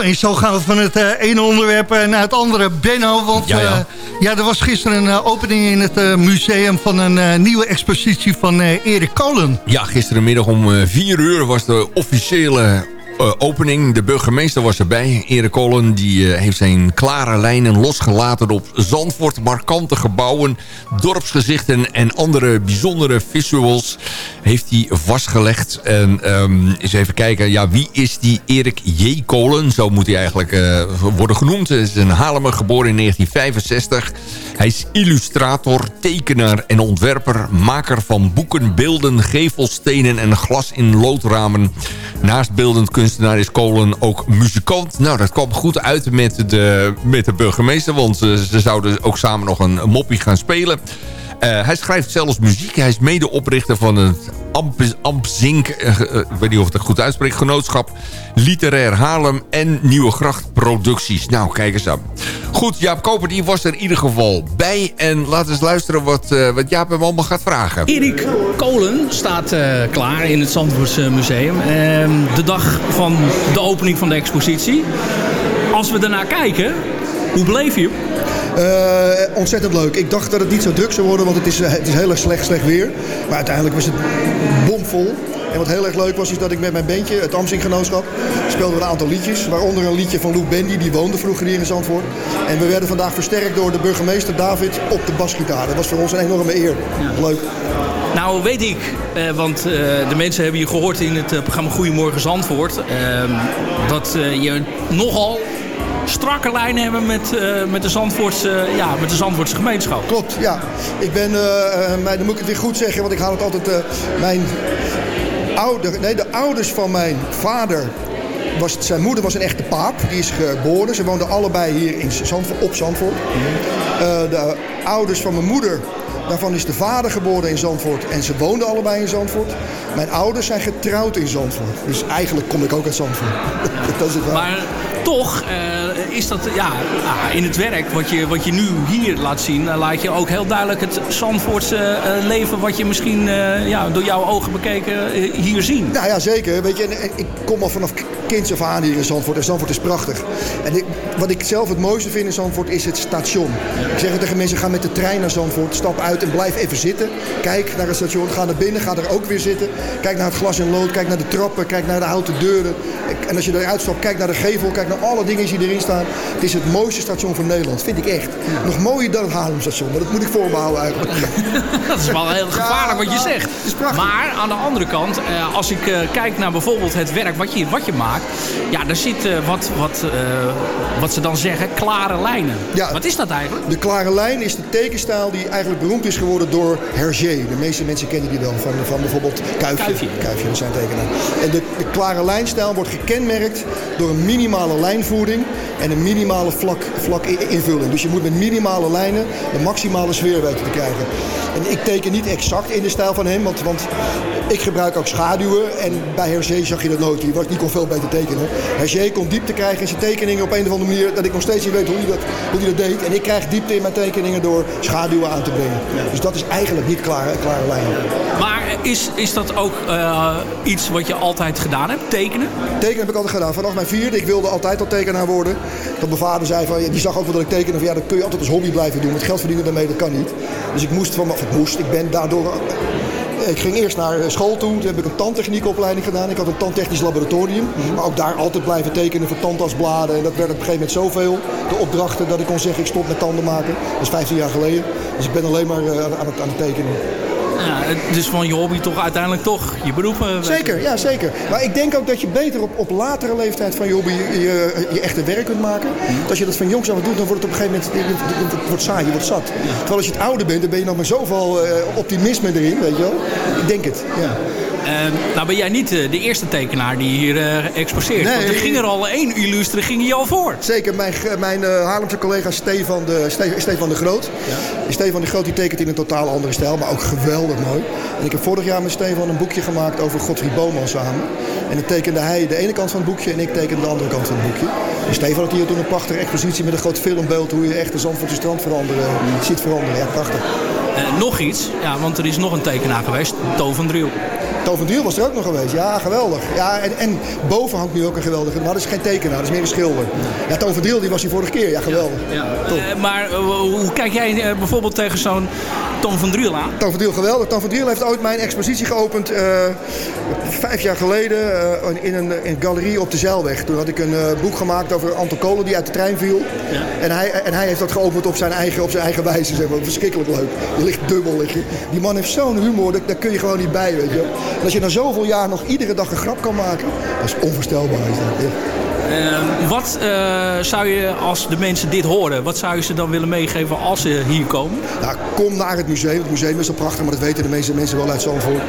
Zo, en zo gaan we van het eh, ene onderwerp eh, naar het andere. Benno, want Ja, ja, ja, er was gisteren een eh, opening in het eh, museum... van een eh, nieuwe expositie van eh, Erik Kolen. Ja, gisterenmiddag om eh, 4 uur was de officiële eh, opening. De burgemeester was erbij. Erik Kollen die, eh, heeft zijn klare lijnen losgelaten op Zandvoort. Markante gebouwen, dorpsgezichten en andere bijzondere visuals heeft hij vastgelegd. En ehm, eens even kijken, ja, wie is die Erik J. Kolen? Zo moet hij eigenlijk eh, worden genoemd. Hij is een Haarlemmer, geboren in 1965. Hij is illustrator, tekenaar en ontwerper. Maker van boeken, beelden, gevelstenen en glas in loodramen. Naast beeldend kunstenaar is Kolen ook muzikant. Nou, dat kwam goed uit met de, met de burgemeester. Want ze, zouden ook samen nog een moppie gaan spelen. Eh, hij schrijft zelfs muziek. Hij is medeoprichter van het Amp, Ampzink, eh, eh, ik weet niet of ik het goed uitspreek, genootschap Literair Haarlem en Nieuwe Gracht Producties. Nou, kijk eens aan. Goed, Jaap Koper die was er in ieder geval bij. En laten we eens luisteren wat, wat Jaap hem allemaal gaat vragen. Erik Kolen staat klaar in het Zandvoortse Museum. Ehm, de dag van de opening van de expositie. Als we daarnaar kijken, hoe beleef je ontzettend leuk. Ik dacht dat het niet zo druk zou worden, want het is, eh, het is heel erg slecht, slecht weer. Maar uiteindelijk was het bomvol. En wat heel erg leuk was, is dat ik met mijn bandje, het Amsing Genootschap, speelden we een aantal liedjes. Waaronder een liedje van Lou Bendy, die woonde vroeger hier in Zandvoort. En we werden vandaag versterkt door de burgemeester David op de basgitaar. Dat was voor ons een enorme eer. Leuk. Nou weet ik, eh, want eh, de mensen hebben je gehoord in het eh, programma Goedemorgen Zandvoort... ehm, dat eh, je nogal strakke lijnen hebben met, eh, met, de Zandvoortse, ja, met de Zandvoortse gemeenschap. Klopt, ja. Ik ben, eh, eh, dan moet ik het weer goed zeggen, want ik haal het altijd... eh, mijn ouder, nee, de ouders van mijn vader... Was, zijn moeder was een echte paap. Die is geboren. Ze woonden allebei hier in Zandvoort, op Zandvoort. Eh, de ouders van mijn moeder... Daarvan is de vader geboren in Zandvoort en ze woonden allebei in Zandvoort. Mijn ouders zijn getrouwd in Zandvoort. Dus eigenlijk kom ik ook uit Zandvoort. dat is het wel. Maar toch eh, is dat ja, ah, in het werk wat je, wat je nu hier laat zien... eh, laat je ook heel duidelijk het Zandvoortse eh, leven... wat je misschien ja, door jouw ogen bekeken hier zien. Nou ja, zeker. Weet je, ik kom al vanaf kinds af aan hier in Zandvoort. En Zandvoort is prachtig. En ik, wat ik zelf het mooiste vind in Zandvoort is het station. Ik zeg het tegen mensen, ga met de trein naar Zandvoort. Stap uit en blijf even zitten. Kijk naar het station. Ga naar binnen, ga er ook weer zitten. Kijk naar het glas en lood. Kijk naar de trappen. Kijk naar de houten deuren. En als je eruit stapt, kijk naar de gevel. Kijk naar alle dingen die erin staan. Het is het mooiste station van Nederland. Vind ik echt. Nog mooier dan het Haarlemstation. Maar dat moet ik voor me houden eigenlijk. Dat is wel heel gevaarlijk wat je zegt. Maar aan de andere kant, eh, als ik eh, kijk naar bijvoorbeeld het werk wat je, wat je maakt. Ja, daar zit eh, wat, wat, eh, wat ze dan zeggen, klare lijnen. Wat is dat eigenlijk? De klare lijn is de tekenstijl die eigenlijk beroemd is geworden door Hergé. De meeste mensen kennen die wel van, van bijvoorbeeld Kuifje. Kuifje. Kuifje, dat zijn tekenaar. En de, de klare lijnstijl wordt gekenmerkt door een minimale lijnvoering en een minimale vlak, vlak invulling. Dus je moet met minimale lijnen de maximale sfeer weten te krijgen. En ik teken niet exact in de stijl van hem, want, want ik gebruik ook schaduwen. En bij Hergé zag je dat nooit. Die, was, die kon veel beter tekenen. Hergé kon diepte krijgen in zijn tekeningen op een of andere manier... dat ik nog steeds niet weet hoe hij dat, hoe hij dat deed. En ik krijg diepte in mijn tekeningen door schaduwen aan te brengen. Dus dat is eigenlijk niet klare, klare lijnen. Maar is, is dat ook eh, iets wat je altijd gedaan hebt, tekenen? Tekenen heb ik altijd gedaan. Vanaf mijn vierde. Ik wilde altijd al tekenaar worden. Dat mijn vader zei van, die zag ook wel dat ik tekende. Van, ja, dat kun je altijd als hobby blijven doen. Het geld verdienen daarmee, dat kan niet. Dus ik moest van, of ik ben daardoor... Ik ging eerst naar school toe. Toen heb ik een tandtechniekopleiding gedaan. Ik had een tandtechnisch laboratorium. Maar ook daar altijd blijven tekenen voor tandartsbladen. En dat werd op een gegeven moment zoveel, de opdrachten, dat ik kon zeggen ik stop met tanden maken. Dat is 15 jaar geleden. Dus ik ben alleen maar eh, aan het, aan het tekenen. Ja, het is van je hobby toch uiteindelijk toch je beroep. eh, Zeker, ja zeker. Maar ik denk ook dat je beter op, op latere leeftijd van je hobby je, je, je echte werk kunt maken. Als je dat van jongs af doet, dan wordt het op een gegeven moment het wordt saai, je wordt zat. Terwijl als je het ouder bent, dan ben je nog met zoveel eh, optimisme erin, weet je wel. Ik denk het, ja. Eh, nou ben jij niet eh, de eerste tekenaar die hier eh, exposeert. Nee. Want er ging er al één illustre, ging je al voor. Zeker, mijn, mijn eh, Haarlemse collega Stefan de, Ste- Stefan de Groot. Stefan de Groot die tekent in een totaal andere stijl, maar ook geweldig mooi. En ik heb vorig jaar met Stefan een boekje gemaakt over Godfried Boman samen. En dan tekende hij de ene kant van het boekje en ik tekende de andere kant van het boekje. En Stefan had hier toen een prachtige expositie met een groot filmbeeld hoe je echt de Zandvoortse strand veranderen, ziet veranderen. Ja, prachtig. Nog iets, ja, want er is nog een tekenaar geweest, To van Driel. Driel was er ook nog geweest. Ja, geweldig. Ja, en, en boven hangt nu ook een geweldige... Maar dat is geen tekenaar, dat is meer een schilder. Ja, Toon die was hier vorige keer. Ja, geweldig. Top. Eh, maar eh, hoe kijk jij eh, bijvoorbeeld tegen zo'n Tom van Driel aan? Toon van Driel, geweldig. Toon van Driel heeft ooit mijn expositie geopend eh, vijf jaar geleden eh, in, een, in een galerie op de Zeilweg. Toen had ik een eh, boek gemaakt over Anton Kolen die uit de trein viel. En, hij, en hij heeft dat geopend op zijn eigen, op zijn eigen wijze. Zeg maar. Verschrikkelijk leuk. Je ligt dubbel. Lig je. Die man heeft zo'n humor, daar, daar kun je gewoon niet bij. Weet je. En als je na zoveel jaar nog iedere dag een grap kan maken, dat is onvoorstelbaar. Is dat, ja. Eh, wat eh, zou je, als de mensen dit horen, wat zou je ze dan willen meegeven als ze hier komen? Nou, kom naar het museum. Het museum is al prachtig, maar dat weten de meeste mensen wel uit Zandvoort.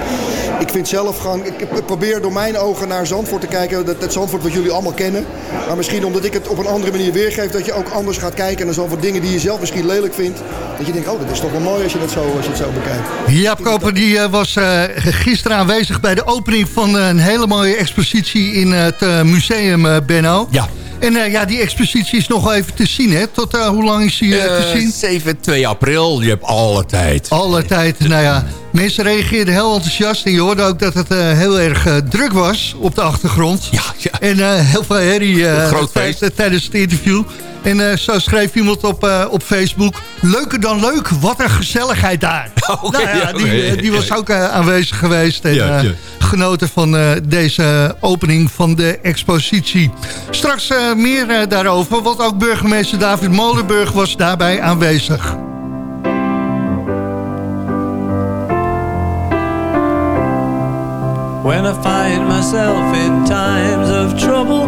Ik vind zelf gewoon, ik probeer door mijn ogen naar Zandvoort te kijken. Dat, dat Zandvoort wat jullie allemaal kennen. Maar misschien omdat ik het op een andere manier weergeef, dat je ook anders gaat kijken naar Zandvoort. Dingen die je zelf misschien lelijk vindt. Dat je denkt, oh, dat is toch wel mooi als je, dat zo, als je het zo bekijkt. Jaap Koper die, eh, was eh, gisteren aanwezig bij de opening van een hele mooie expositie in het eh, museum, Benno. Ja. En eh, ja, die expositie is nog wel even te zien, hè? Tot eh, hoe lang is die eh, te zien? 7, 2 april, je hebt alle tijd. Alle tijd. Nou ja, mensen reageerden heel enthousiast. En je hoorde ook dat het heel erg druk was op de achtergrond. Ja, ja. En heel veel herrie tijdens het interview. En eh, zo schreef iemand op, eh, op Facebook... Leuker dan leuk, wat een gezelligheid daar. Nou ja, die, eh, die was ook aanwezig geweest. En Ja, ja. genoten van eh, deze opening van de expositie. Straks eh, meer daarover, want ook burgemeester David Molenburg was daarbij aanwezig. When I find myself in times of trouble,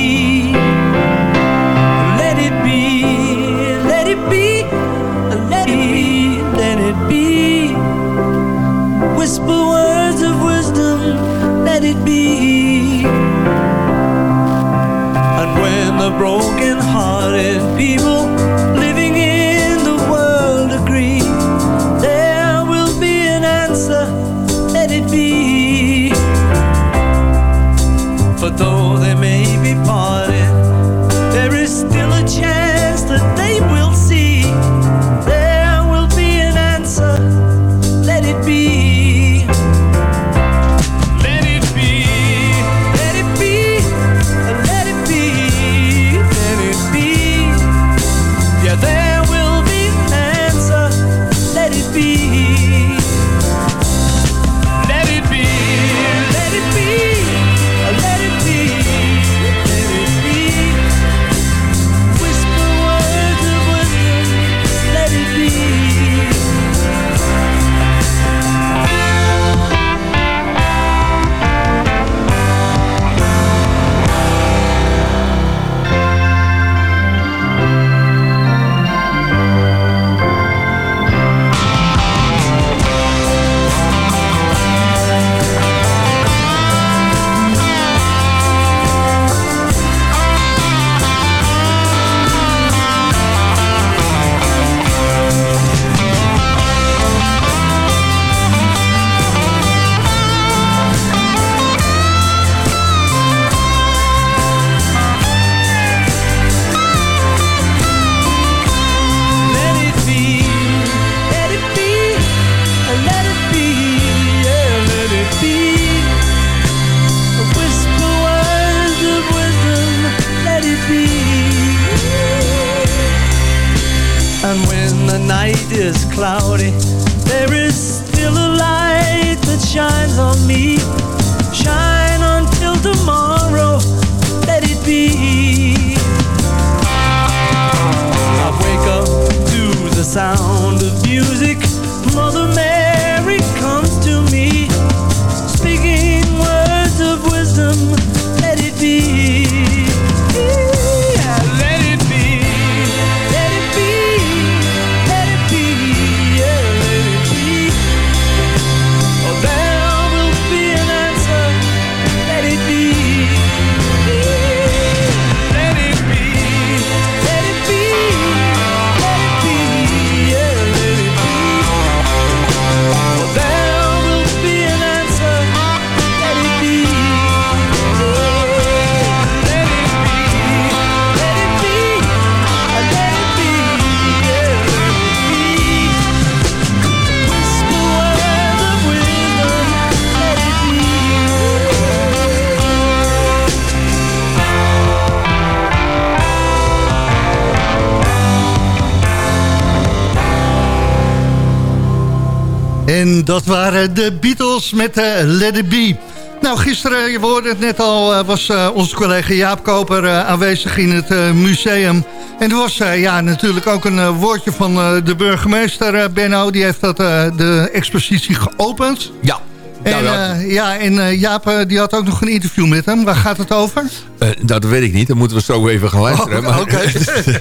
Dat waren de Beatles met uh, Let It Be. Nou, gisteren, je hoorde het net al, uh, was uh, onze collega Jaap Koper aanwezig in het museum. En er was ja, natuurlijk ook een woordje van de burgemeester Benno. Die heeft dat, de expositie geopend. Ja. En, Nou ja. uh, ja, en uh, Jaap uh, die had ook nog een interview met hem. Waar gaat het over? Uh, dat weet ik niet. Dan moeten we zo even gaan luisteren. Oh, maar, okay.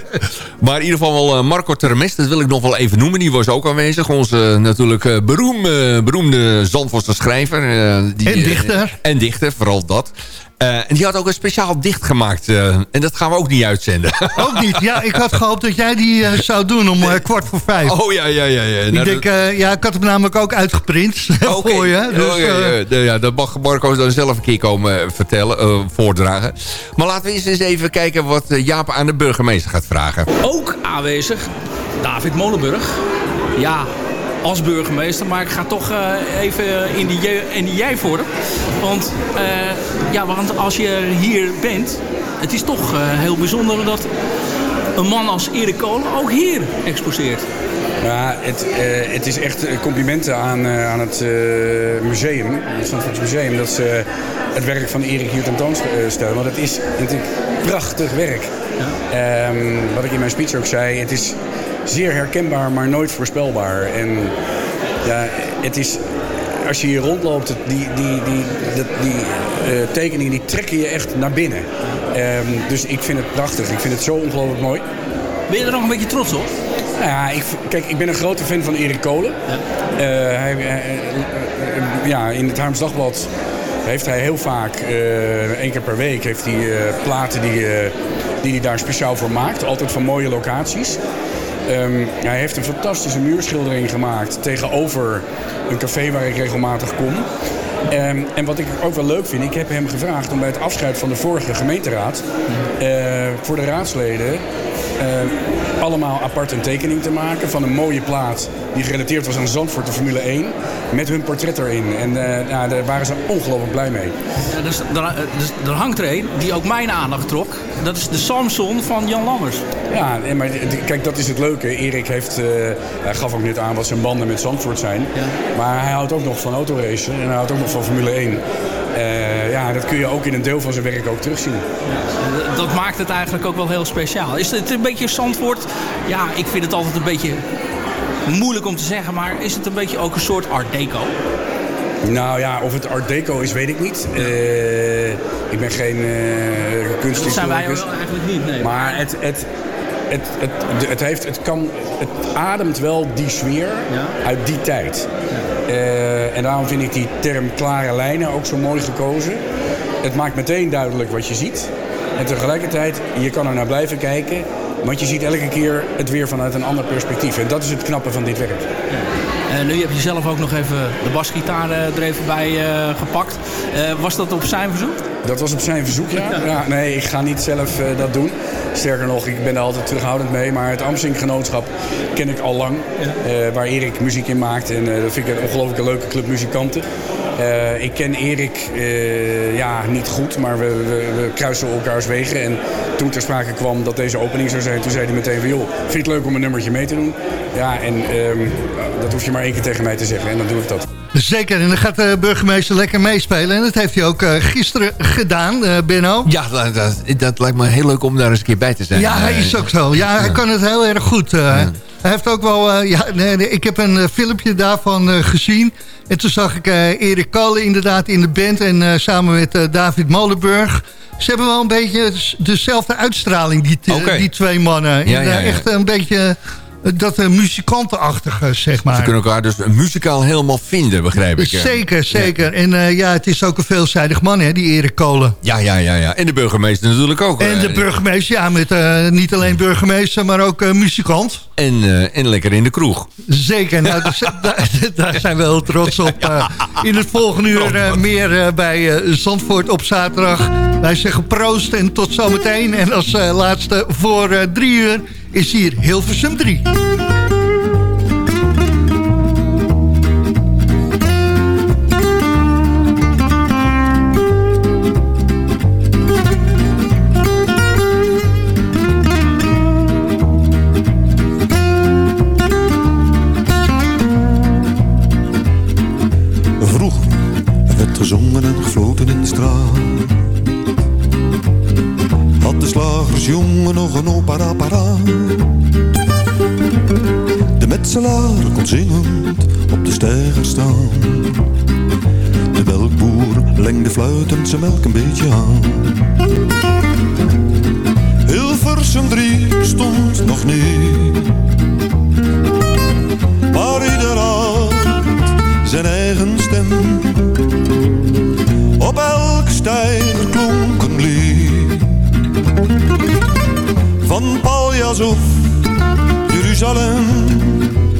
maar in ieder geval wel Marco Termes, dat wil ik nog wel even noemen. Die was ook aanwezig. Onze natuurlijk beroemde, beroemde Zandvoortse schrijver. Die, en dichter. en dichter, vooral dat. Uh, en die had ook een speciaal dicht gemaakt. Uh, en dat gaan we ook niet uitzenden. Ook niet? Ja, ik had gehoopt dat jij die uh, zou doen om kwart voor vijf. Oh ja, ja, ja. ja. Ik nou, denk, ja, ik had hem namelijk ook uitgeprint okay. voor je. Dus, oh, ja, ja. De, ja, dat mag Marco dan zelf een keer komen vertellen, voordragen. Maar laten we eens even kijken wat Jaap aan de burgemeester gaat vragen. Ook aanwezig, David Molenburg. Ja, als burgemeester. Maar ik ga toch uh, even in die, jij voor. Want, uh, ja, want als je hier bent, het is toch uh, heel bijzonder dat een man als Erik Kolen ook hier exposeert. Ja, het, het is echt complimenten aan, aan het uh, museum, het Museum, dat ze het werk van Erik hier tentoonstellen. Want het is natuurlijk prachtig werk. Um, wat ik in mijn speech ook zei, het is zeer herkenbaar, maar nooit voorspelbaar. En ja, het is, als je hier rondloopt, die, die, die, die, die uh, tekeningen die trekken je echt naar binnen. Um, dus ik vind het prachtig. Ik vind het zo ongelooflijk mooi. Ben je er nog een beetje trots op? Ja, ik, kijk, ik ben een grote fan van Erik Kolen. Ja. Uh, hij, uh, ja, in het Harms Dagblad heeft hij heel vaak, één keer per week, heeft hij platen die, die hij daar speciaal voor maakt. Altijd van mooie locaties. Um, hij heeft een fantastische muurschildering gemaakt tegenover een café waar ik regelmatig kom. Um, en wat ik ook wel leuk vind, ik heb hem gevraagd om bij het afscheid van de vorige gemeenteraad voor de raadsleden uh, allemaal apart een tekening te maken van een mooie plaat die gerelateerd was aan Zandvoort, de Formule 1, met hun portret erin. En uh, nou, daar waren ze ongelooflijk blij mee. Ja, dus, er, dus er hangt er een die ook mijn aandacht trok. Dat is de Samson van Jan Lammers. Ja, maar kijk, dat is het leuke. Erik heeft, uh, hij gaf ook net aan wat zijn banden met Zandvoort zijn. Ja. Maar hij houdt ook nog van autoracen en hij houdt ook nog van Formule 1. Uh, ja, dat kun je ook in een deel van zijn werk ook terugzien. Ja, dat maakt het eigenlijk ook wel heel speciaal. Is het een beetje Zandvoort? Ja, ik vind het altijd een beetje moeilijk om te zeggen, maar is het een beetje ook een soort art deco? Nou ja, of het art deco is, weet ik niet. Uh, ik ben geen uh, kunsthistoricus. Dat zijn wij eigenlijk niet, nee. Maar het, het, het, het, het, heeft, het, kan, het ademt wel die sfeer ja. uit die tijd. Ja. Uh, en daarom vind ik die term klare lijnen ook zo mooi gekozen. Het maakt meteen duidelijk wat je ziet. En tegelijkertijd, je kan er naar blijven kijken. Want je ziet elke keer het weer vanuit een ander perspectief. En dat is het knappe van dit werk. Ja. En nu heb je zelf ook nog even de basgitaar er even bij uh, gepakt. Uh, was dat op zijn verzoek? Dat was op zijn verzoek, ja. ja nee, ik ga niet zelf uh, dat doen. Sterker nog, ik ben er altijd terughoudend mee. Maar het Amsing-genootschap ken ik al lang. Ja. waar Erik muziek in maakt. En dat vind ik een ongelooflijk leuke club muzikanten. Uh, ik ken Erik ja, niet goed, maar we, we, we, kruisen elkaars wegen. En toen ter sprake kwam dat deze opening zou zijn, toen zei hij meteen van... joh, vind je het leuk om een nummertje mee te doen? Ja, en um, dat hoef je maar één keer tegen mij te zeggen en dan doe ik dat. Zeker, en dan gaat de burgemeester lekker meespelen. En dat heeft hij ook uh, gisteren gedaan, uh, Benno. Ja, dat, dat, dat, lijkt me heel leuk om daar eens een keer bij te zijn. Ja, hij is ook zo. Ja, hij kan het heel erg goed. Uh, ja. Hij heeft ook wel... ja, nee, nee, ik heb een filmpje daarvan gezien. En toen zag ik Erik Kalle inderdaad in de band. En samen met David Molenburg. Ze hebben wel een beetje dezelfde uitstraling, die, okay. die twee mannen. Ja, ja, ja. Echt een beetje dat uh, muzikantenachtige, zeg maar. Ze kunnen elkaar dus muzikaal helemaal vinden, begrijp ik. Zeker, zeker. Ja. En uh, ja, het is ook een veelzijdig man, hè, die Erik Kolen. Ja, ja, ja, ja. En de burgemeester natuurlijk ook. En de burgemeester, ja, met uh, niet alleen burgemeester, maar ook muzikant. En, en lekker in de kroeg. Zeker, nou, dus, daar, daar, zijn we heel trots op. In het volgende uur meer bij Zandvoort op zaterdag. Wij zeggen proost en tot zometeen. En als laatste voor drie uur is hier Hilversum 3. Vroeg werd gezongen en gefloten in de straat Slagersjongen nog een opera paraat. De metselaar kon zingend op de steiger staan. De melkboer lengde fluitend zijn melk een beetje aan. Hilversum drie stond nog niet. Maar ieder had zijn eigen stem. Op elke stijger klonk een lied. Van Paljas Jeruzalem.